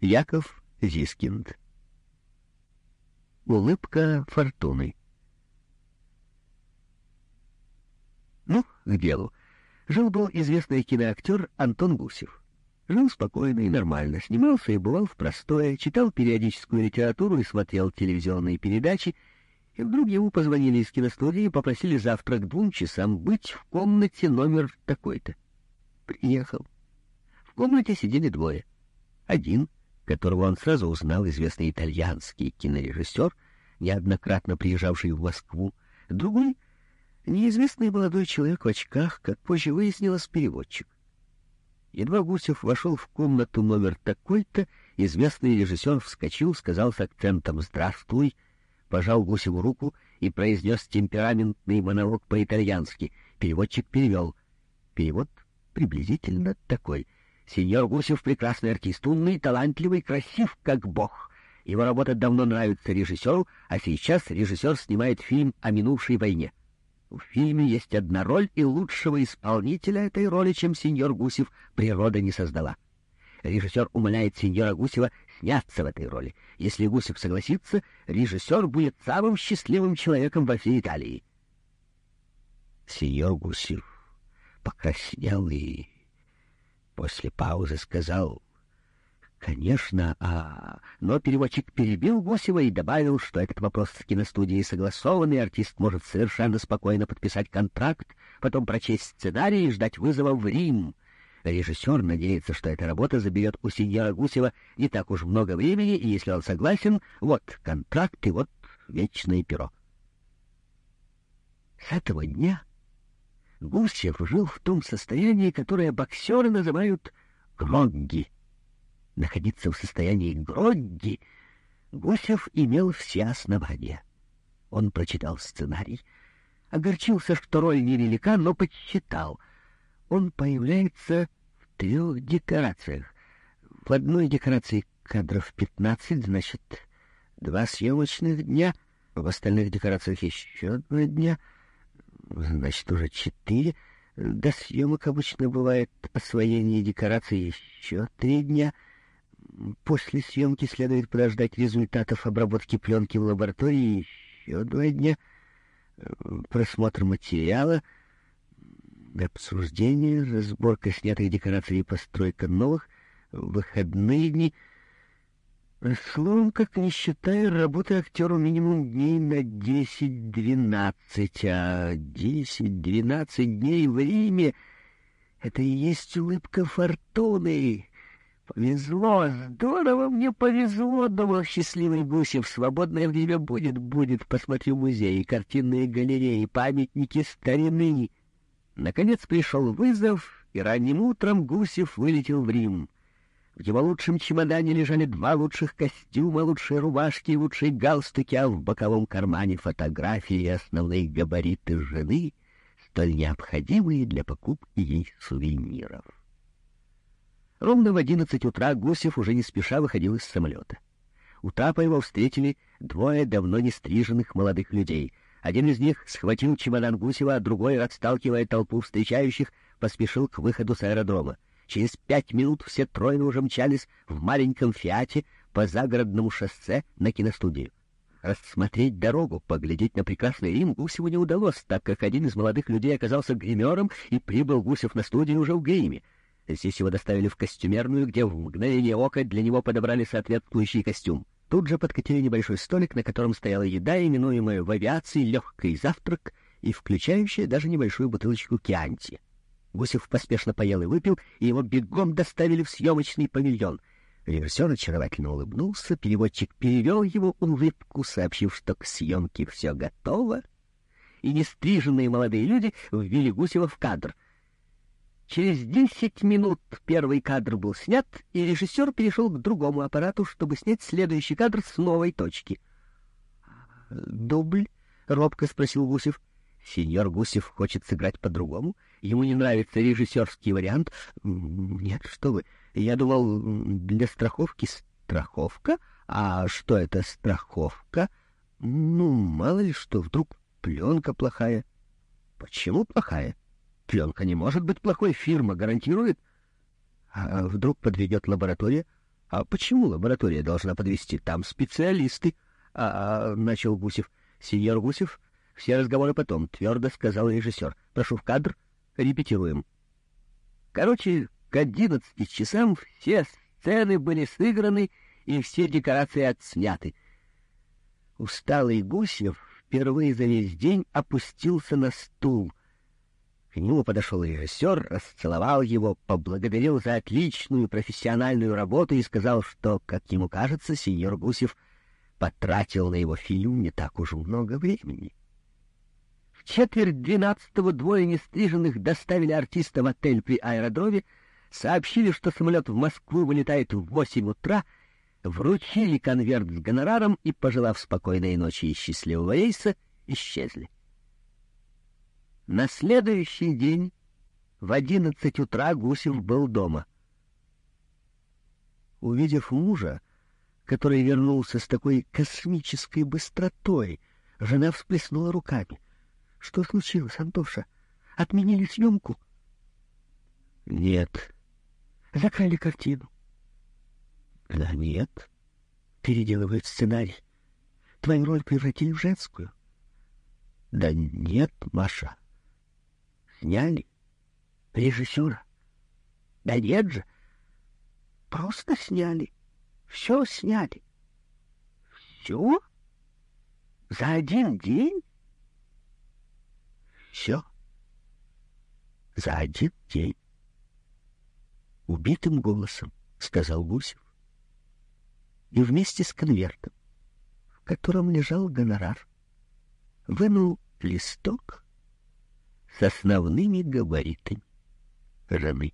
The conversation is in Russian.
Яков Зискинд. Улыбка фортуны. Ну, к делу. Жил-был известный киноактер Антон Гусев. Жил спокойно и нормально, снимался и бывал в простое, читал периодическую литературу и смотрел телевизионные передачи, и вдруг ему позвонили из киностудии и попросили завтра к двум часам быть в комнате номер такой-то. Приехал. В комнате сидели двое. Один, которого он сразу узнал, известный итальянский кинорежиссер, неоднократно приезжавший в Москву, другой — неизвестный молодой человек в очках, как позже выяснилось, переводчик. Едва Гусев вошел в комнату номер такой-то, известный режиссер вскочил, сказал с акцентом «Здравствуй», пожал Гусеву руку и произнес темпераментный монолог по-итальянски. Переводчик перевел. Перевод приблизительно такой. «Сеньор Гусев — прекрасный артист, умный, талантливый, красив, как бог. Его работа давно нравится режиссеру, а сейчас режиссер снимает фильм о минувшей войне. В фильме есть одна роль, и лучшего исполнителя этой роли, чем сеньор Гусев, природа не создала. Режиссер умоляет сеньора Гусева сняться в этой роли. Если Гусев согласится, режиссер будет самым счастливым человеком во всей Италии. Сеньор Гусев покраснел и после паузы сказал Конечно, а... Но переводчик перебил Гусева и добавил, что этот вопрос с киностудией согласован, и артист может совершенно спокойно подписать контракт, потом прочесть сценарий и ждать вызова в Рим. Режиссер надеется, что эта работа заберет у сеньора Гусева не так уж много времени, и если он согласен, вот контракт и вот вечное перо. С этого дня Гусев жил в том состоянии, которое боксеры называют «грогги» находиться в состоянии грогги, Гусев имел все основания. Он прочитал сценарий, огорчился, что роль невелика, но подсчитал. Он появляется в трех декорациях. В одной декорации кадров пятнадцать, значит, два съемочных дня, в остальных декорациях еще два дня, значит, уже четыре. До съемок обычно бывает освоение декораций еще три дня — После съемки следует подождать результатов обработки пленки в лаборатории еще два дня, просмотр материала, обсуждение, разборка снятых декораций и постройка новых, выходные дни. Словом, как не считая, работы актеру минимум дней на десять-двенадцать, а десять-двенадцать дней в Риме — это и есть улыбка фортуны. Повезло, здорово мне повезло, думал счастливый Гусев. Свободное время будет, будет. Посмотрю музеи, картинные галереи, памятники старины. Наконец пришел вызов, и ранним утром Гусев вылетел в Рим. В его лучшем чемодане лежали два лучших костюма, лучшие рубашки и лучшие галстуки, а в боковом кармане фотографии и основные габариты жены, столь необходимые для покупки ей сувениров. Ровно в одиннадцать утра Гусев уже не спеша выходил из самолета. У трапа его встретили двое давно не стриженных молодых людей. Один из них схватил чемодан Гусева, а другой, отсталкивая толпу встречающих, поспешил к выходу с аэродрома. Через пять минут все трое уже мчались в маленьком «Фиате» по загородному шоссе на киностудию. Рассмотреть дорогу, поглядеть на прекрасный Рим Гусеву не удалось, так как один из молодых людей оказался гримером, и прибыл Гусев на студию уже в гриме. Здесь его доставили в костюмерную, где в мгновение ока для него подобрали соответствующий костюм. Тут же подкатили небольшой столик, на котором стояла еда, именуемая в авиации легкий завтрак и включающая даже небольшую бутылочку кианти. Гусев поспешно поел и выпил, и его бегом доставили в съемочный павильон. Режиссер очаровательно улыбнулся, переводчик перевел его улыбку, сообщив, что к съемке все готово, и нестриженные молодые люди ввели Гусева в кадр — Через десять минут первый кадр был снят, и режиссер перешел к другому аппарату, чтобы снять следующий кадр с новой точки. «Дубль?» — робко спросил Гусев. «Сеньор Гусев хочет сыграть по-другому? Ему не нравится режиссерский вариант?» «Нет, что вы, я думал, для страховки страховка? А что это страховка? Ну, мало ли что, вдруг пленка плохая». «Почему плохая?» Пленка не может быть плохой, фирма гарантирует. А вдруг подведет лаборатория? — А почему лаборатория должна подвести? Там специалисты. А, а, — начал Гусев. — Сеньор Гусев, все разговоры потом, — твердо сказал режиссер. — Прошу в кадр, репетируем. Короче, к одиннадцати часам все сцены были сыграны и все декорации отсняты. Усталый Гусев впервые за весь день опустился на стул. К нему подошел режиссер, расцеловал его, поблагодарил за отличную профессиональную работу и сказал, что, как ему кажется, сеньор Гусев потратил на его фильм не так уж много времени. Четверть двенадцатого двое нестриженных доставили артиста в отель при аэродроме, сообщили, что самолет в Москву вылетает в восемь утра — вручили конверт с гонораром и, пожелав спокойной ночи и счастливого рейса, исчезли. На следующий день в одиннадцать утра Гусев был дома. Увидев мужа, который вернулся с такой космической быстротой, жена всплеснула руками. — Что случилось, Антоша? Отменили съемку? — Нет. — Закрали картину. Да нет. Переделывают сценарий. Твою роль превратили в женскую. Да нет, Маша. Сняли. Режиссера. Да нет же. Просто сняли. Все сняли. Все? За один день? Все. За один день. Убитым голосом сказал Гусев и вместе с конвертом, в котором лежал гонорар, вынул листок с основными габаритами жены.